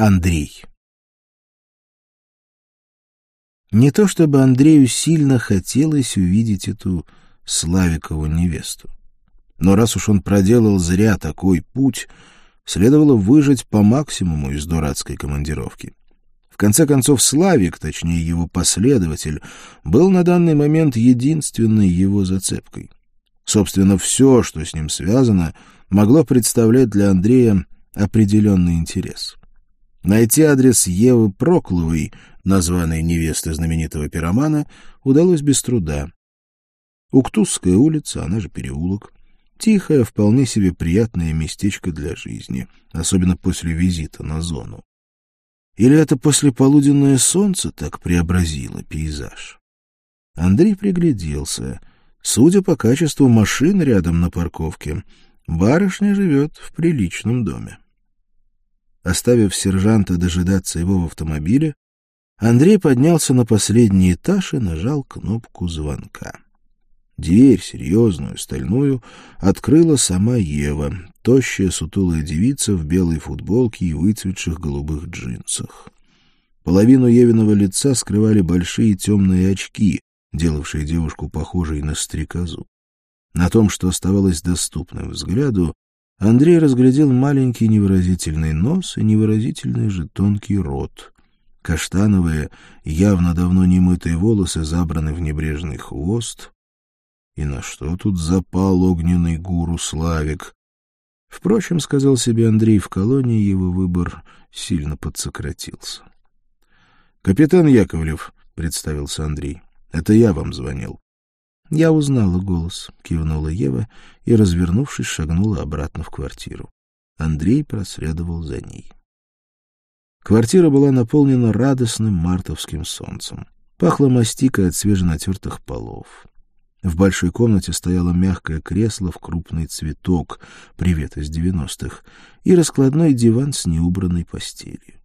Андрей. Не то чтобы Андрею сильно хотелось увидеть эту Славикову невесту. Но раз уж он проделал зря такой путь, следовало выжать по максимуму из дурацкой командировки. В конце концов, Славик, точнее его последователь, был на данный момент единственной его зацепкой. Собственно, все, что с ним связано, могло представлять для Андрея определенный интерес. Найти адрес Евы Прокловой, названной невесты знаменитого пиромана, удалось без труда. Уктузская улица, она же переулок. Тихое, вполне себе приятное местечко для жизни, особенно после визита на зону. Или это послеполуденное солнце так преобразило пейзаж? Андрей пригляделся. Судя по качеству машин рядом на парковке, барышня живет в приличном доме. Оставив сержанта дожидаться его в автомобиле, Андрей поднялся на последний этаж и нажал кнопку звонка. Дверь, серьезную, стальную, открыла сама Ева, тощая сутулая девица в белой футболке и выцветших голубых джинсах. Половину Евиного лица скрывали большие темные очки, делавшие девушку похожей на стрекозу. На том, что оставалось доступным взгляду, Андрей разглядел маленький невыразительный нос и невыразительный же тонкий рот. Каштановые, явно давно немытые волосы забраны в небрежный хвост. И на что тут запал огненный гуру Славик? Впрочем, сказал себе Андрей, в колонии его выбор сильно подсократился. — Капитан Яковлев, — представился Андрей, — это я вам звонил. Я узнала голос, кивнула Ева и, развернувшись, шагнула обратно в квартиру. Андрей проследовал за ней. Квартира была наполнена радостным мартовским солнцем. Пахло мастикой от свеженатертых полов. В большой комнате стояло мягкое кресло в крупный цветок, привет из девяностых, и раскладной диван с неубранной постелью.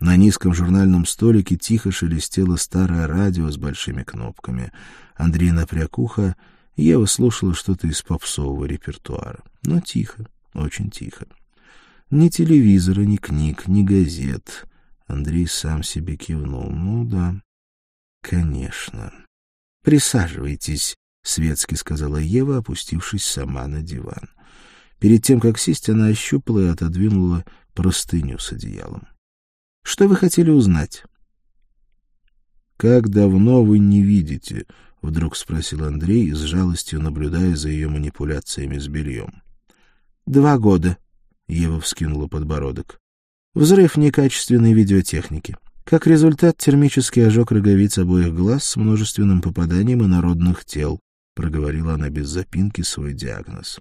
На низком журнальном столике тихо шелестело старое радио с большими кнопками. Андрей напряг ухо, Ева слушала что-то из попсового репертуара. Но тихо, очень тихо. Ни телевизора, ни книг, ни газет. Андрей сам себе кивнул. Ну да, конечно. Присаживайтесь, светски сказала Ева, опустившись сама на диван. Перед тем, как сесть, она ощупала и отодвинула простыню с одеялом. Что вы хотели узнать? Как давно вы не видите? вдруг спросил Андрей, с жалостью наблюдая за ее манипуляциями с бельем. Два года. Ева вскинула подбородок. Взрыв некачественной видеотехники. Как результат, термический ожог роговиц обоих глаз с множественным попаданием инородных тел, проговорила она без запинки свой диагноз.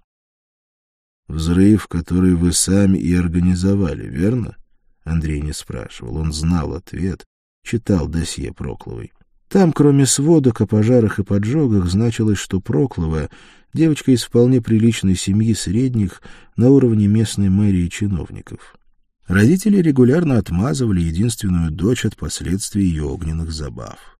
Взрыв, который вы сами и организовали, верно? Андрей не спрашивал, он знал ответ, читал досье Прокловой. Там, кроме сводок о пожарах и поджогах, значилось, что Проклова — девочка из вполне приличной семьи средних на уровне местной мэрии чиновников. Родители регулярно отмазывали единственную дочь от последствий ее огненных забав.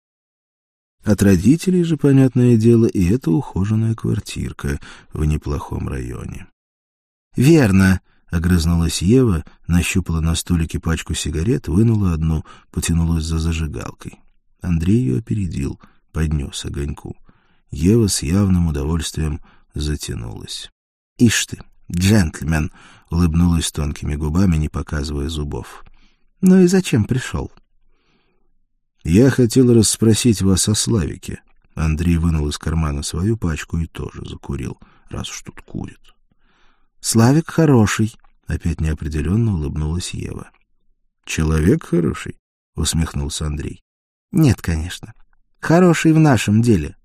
От родителей же, понятное дело, и эта ухоженная квартирка в неплохом районе. — Верно, Огрызнулась Ева, нащупала на столике пачку сигарет, вынула одну, потянулась за зажигалкой. Андрей ее опередил, поднес огоньку. Ева с явным удовольствием затянулась. — Ишь ты, джентльмен! — улыбнулась тонкими губами, не показывая зубов. — Ну и зачем пришел? — Я хотел расспросить вас о Славике. Андрей вынул из кармана свою пачку и тоже закурил, раз уж тут курит. — Славик хороший, Опять неопределенно улыбнулась Ева. Человек хороший, усмехнулся Андрей. Нет, конечно. Хороший в нашем деле.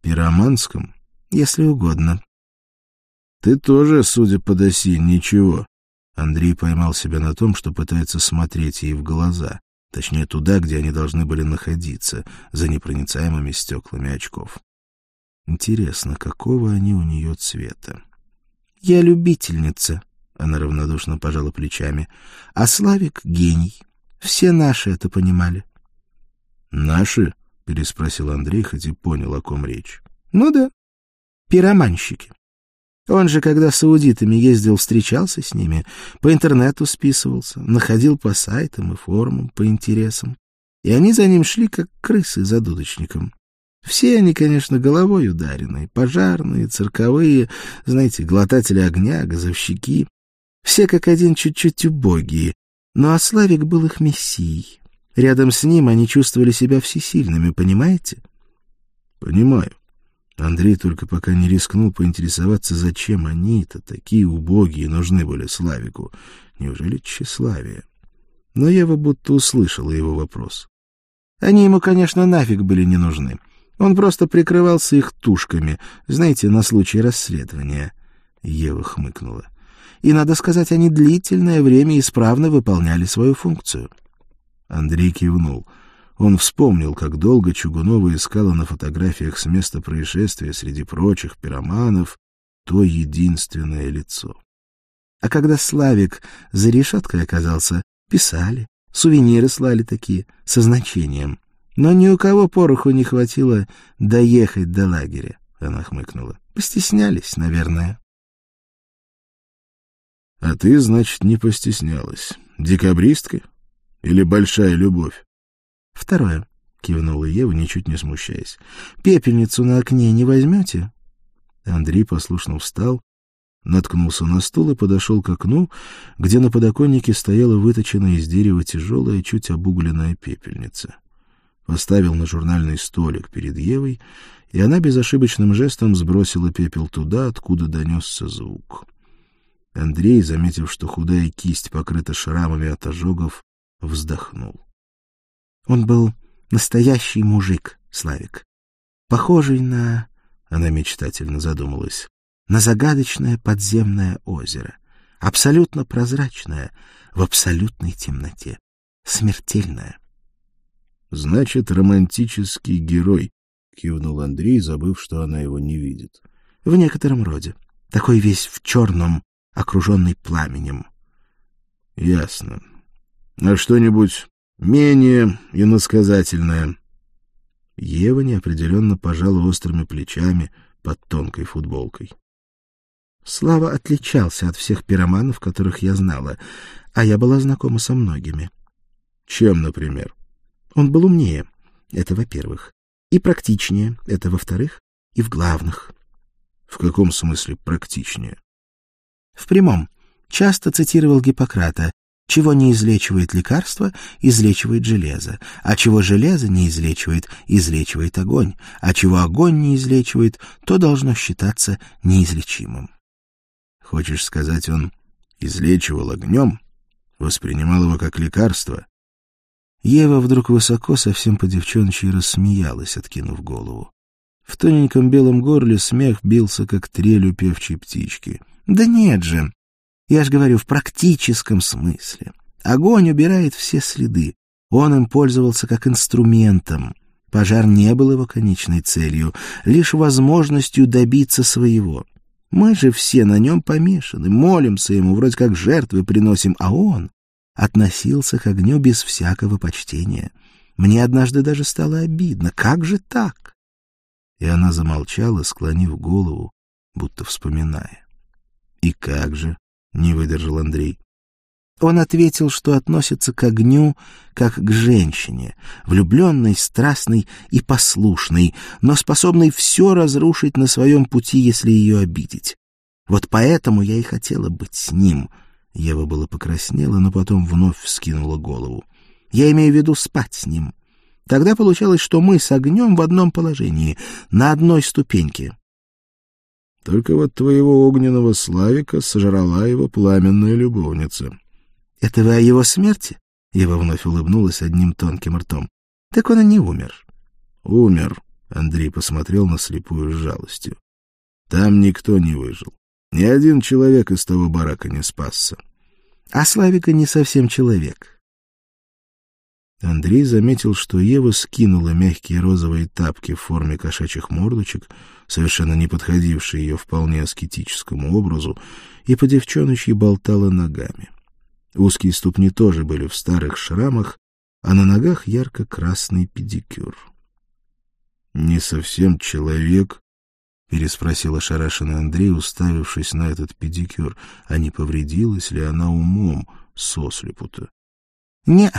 Пироманском, если угодно. Ты тоже, судя по доси, ничего. Андрей поймал себя на том, что пытается смотреть ей в глаза, точнее туда, где они должны были находиться, за непроницаемыми стеклами очков. Интересно, какого они у нее цвета? Я любительница, она равнодушно пожала плечами. А Славик — гений. Все наши это понимали. «Наши?» — переспросил Андрей, хоть и понял, о ком речь. «Ну да, пироманщики. Он же, когда с аудитами ездил, встречался с ними, по интернету списывался, находил по сайтам и форумам по интересам. И они за ним шли, как крысы за дудочником. Все они, конечно, головой ударены. Пожарные, цирковые, знаете, глотатели огня, газовщики. Все как один чуть-чуть убогие. Но а Славик был их мессией. Рядом с ним они чувствовали себя всесильными, понимаете? — Понимаю. Андрей только пока не рискнул поинтересоваться, зачем они-то, такие убогие, нужны были Славику. Неужели тщеславие? Но Ева будто услышала его вопрос. Они ему, конечно, нафиг были не нужны. Он просто прикрывался их тушками, знаете, на случай расследования. Ева хмыкнула. И, надо сказать, они длительное время исправно выполняли свою функцию. Андрей кивнул — он вспомнил, как долго Чугунова искала на фотографиях с места происшествия среди прочих пироманов то единственное лицо. А когда Славик за решеткой оказался, писали, сувениры слали такие, со значением. Но ни у кого пороху не хватило доехать до лагеря, — она хмыкнула. Постеснялись, наверное. — А ты, значит, не постеснялась. Декабристка? Или большая любовь? Второе, — кивнула Ева, ничуть не смущаясь. — Пепельницу на окне не возьмете? Андрей послушно встал, наткнулся на стул и подошел к окну, где на подоконнике стояла выточенная из дерева тяжелая, чуть обугленная пепельница. Поставил на журнальный столик перед Евой, и она безошибочным жестом сбросила пепел туда, откуда донесся звук. Андрей, заметив, что худая кисть покрыта шрамами от ожогов, вздохнул. Он был настоящий мужик, Славик. Похожий на... Она мечтательно задумалась. На загадочное подземное озеро. Абсолютно прозрачное, в абсолютной темноте. Смертельное. Значит, романтический герой, — кивнул Андрей, забыв, что она его не видит. — В некотором роде. Такой весь в черном, окруженный пламенем. — Ясно. А что-нибудь менее иносказательная. Ева неопределенно пожала острыми плечами под тонкой футболкой. Слава отличался от всех пироманов, которых я знала, а я была знакома со многими. Чем, например? Он был умнее, это во-первых, и практичнее, это во-вторых, и в главных. В каком смысле практичнее? В прямом. Часто цитировал Гиппократа чего не излечивает лекарство, излечивает железо, а чего железо не излечивает, излечивает огонь, а чего огонь не излечивает, то должно считаться неизлечимым. Хочешь сказать, он излечивал огнем, воспринимал его как лекарство? Ева вдруг высоко, совсем по-девчоночи, рассмеялась, откинув голову. В тоненьком белом горле смех бился, как трель у певчей птички. — Да нет же! Я же говорю, в практическом смысле. Огонь убирает все следы. Он им пользовался как инструментом. Пожар не был его конечной целью, лишь возможностью добиться своего. Мы же все на нем помешаны, молимся ему, вроде как жертвы приносим, а он относился к огню без всякого почтения. Мне однажды даже стало обидно. Как же так? И она замолчала, склонив голову, будто вспоминая. И как же? не выдержал Андрей. Он ответил, что относится к огню как к женщине, влюбленной, страстной и послушной, но способной все разрушить на своем пути, если ее обидеть. Вот поэтому я и хотела быть с ним. Ева было покраснела, но потом вновь вскинула голову. Я имею в виду спать с ним. Тогда получалось, что мы с огнем в одном положении, на одной ступеньке. Только вот твоего огненного Славика сожрала его пламенная любовница. — Это вы о его смерти? — Ева вновь улыбнулась одним тонким ртом. — Так он и не умер. — Умер, — Андрей посмотрел на слепую с жалостью. — Там никто не выжил. Ни один человек из того барака не спасся. — А Славика не совсем человек. Андрей заметил, что Ева скинула мягкие розовые тапки в форме кошачьих мордочек, совершенно не подходившие ее вполне аскетическому образу, и по девчоночьи болтала ногами. Узкие ступни тоже были в старых шрамах, а на ногах ярко-красный педикюр. Не совсем человек, — переспросил ошарашенный Андрей, уставившись на этот педикюр. А не повредилась ли она умом сослепу-то? — Не,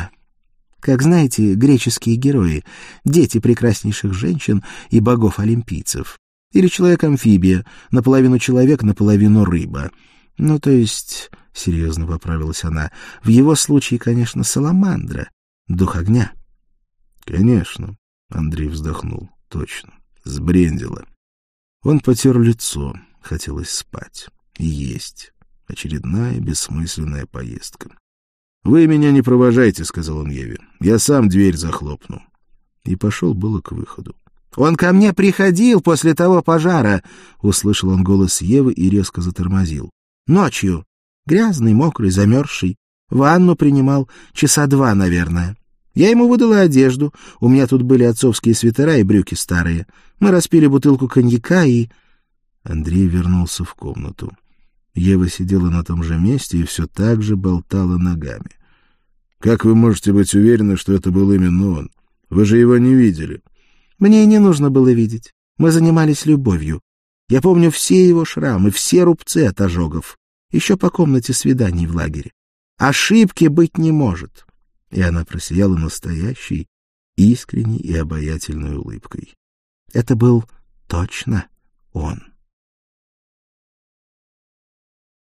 как знаете, греческие герои, дети прекраснейших женщин и богов-олимпийцев. Или человек-амфибия, наполовину человек, наполовину рыба. Ну, то есть, — серьезно поправилась она, — в его случае, конечно, саламандра, дух огня. — Конечно, — Андрей вздохнул, — точно, сбрендила. Он потер лицо, хотелось спать, есть. Очередная бессмысленная поездка. — Вы меня не провожайте, — сказал он Еве. — Я сам дверь захлопну. И пошел было к выходу. — Он ко мне приходил после того пожара, — услышал он голос Евы и резко затормозил. — Ночью. Грязный, мокрый, замерзший. Ванну принимал часа два, наверное. Я ему выдала одежду. У меня тут были отцовские свитера и брюки старые. Мы распили бутылку коньяка и... Андрей вернулся в комнату. Ева сидела на том же месте и все так же болтала ногами. — Как вы можете быть уверены, что это был именно он? Вы же его не видели. — Мне и не нужно было видеть. Мы занимались любовью. Я помню все его шрамы, все рубцы от ожогов. Еще по комнате свиданий в лагере. Ошибки быть не может и она просияла настоящей, искренней и обаятельной улыбкой. Это был точно он.